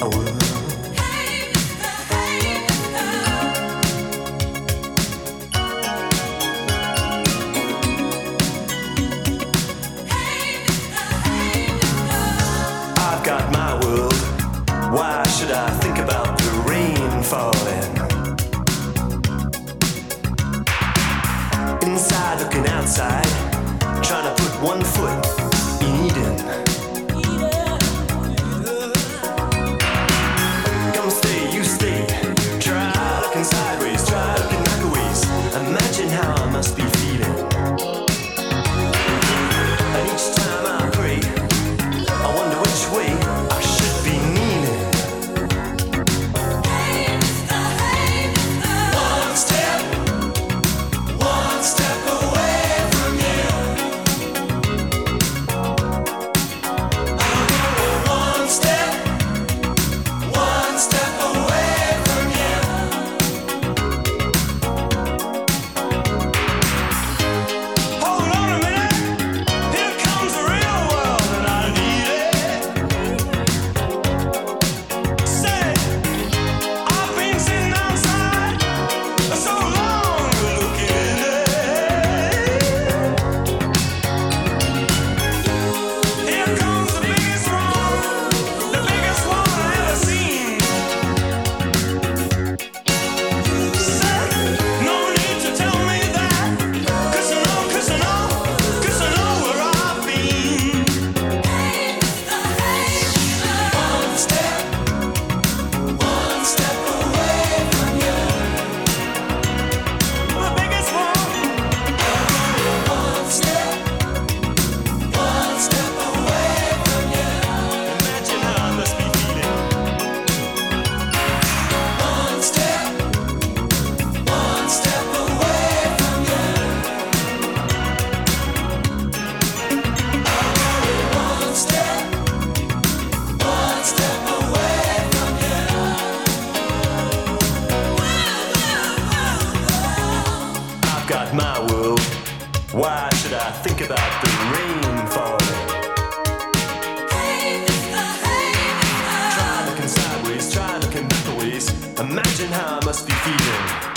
I would. Eden. I think about the rain falling. Hey, try looking sideways, try looking backwards. Imagine how I must be feeling.